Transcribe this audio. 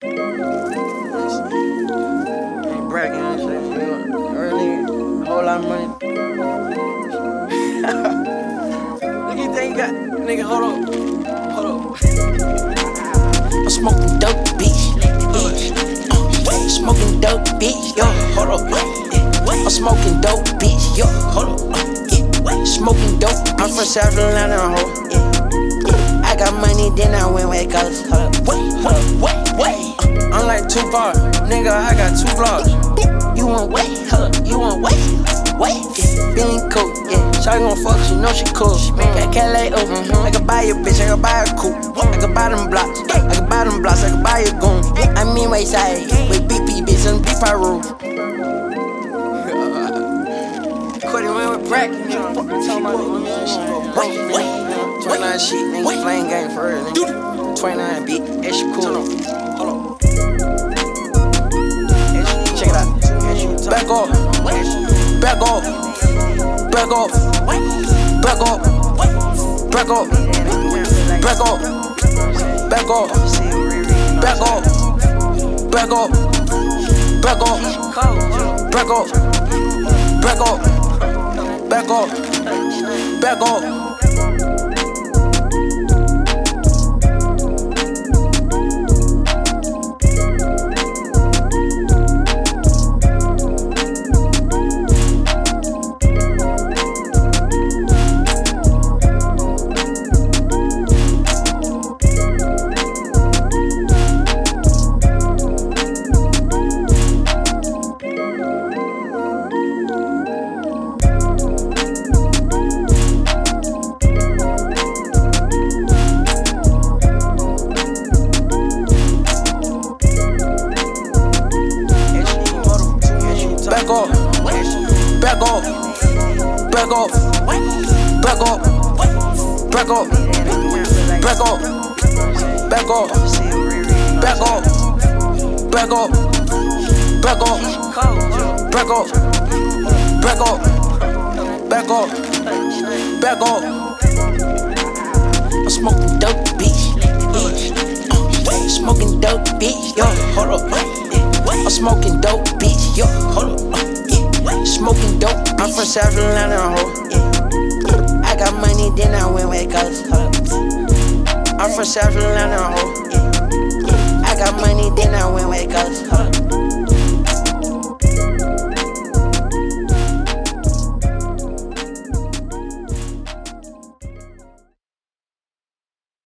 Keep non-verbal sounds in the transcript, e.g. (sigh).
Ain't bragging and shit. You know, early, a whole lot of money. (laughs) Look you think you got, nigga. Hold up, hold up. I'm smoking dope, bitch. Yeah. Uh, smoking dope, bitch. Yo, hold up. Uh, I'm smoking dope, bitch. Yo, hold up. Uh, yeah. Smoking dope, bitch. I'm from South Carolina, ho. Yeah. I got money, then I went wait, cause hold up. Wait, hold up, wait, wait. I'm like Tupac, nigga. I got two blocks. You want wait, hold up. You want wait, wait. Yeah. Feeling cool, yeah. Shawty gon' fuck, she know she cool. Make that Cali over. Mm-hmm. I can buy your bitch, I can buy a coupe. I can buy them blocks, I can buy them blocks, I can buy a goon. I mean, wait side with BP bitch and beef I rule. Quit it, man, with. Nigga, fuck you talking about, nigga. She go broke, Wait, wait, 29 shit, nigga. Flame game for real, nigga. 29 beat, extra cool. Hold on. Check it Off. Back off. Back off. Back off. Back off. Back off. Back off. Back off. Back off. Back off. Back off. Back off. Back off. Back off. Back off. Back off. Back off. Back off. Back off. Back off. Back off. Back off. Back off. Back off. Back off. Back off. Back off. I'm smoking dope, bitch. Uh, smoking dope, bitch. Yo, hold up. Uh. I'm smoking dope, Smoking dope. I'm from South Carolina, ho. Yeah. I got money, then I went hold up. I'm from South Carolina, ho. Yeah. I got money, then I went hold up.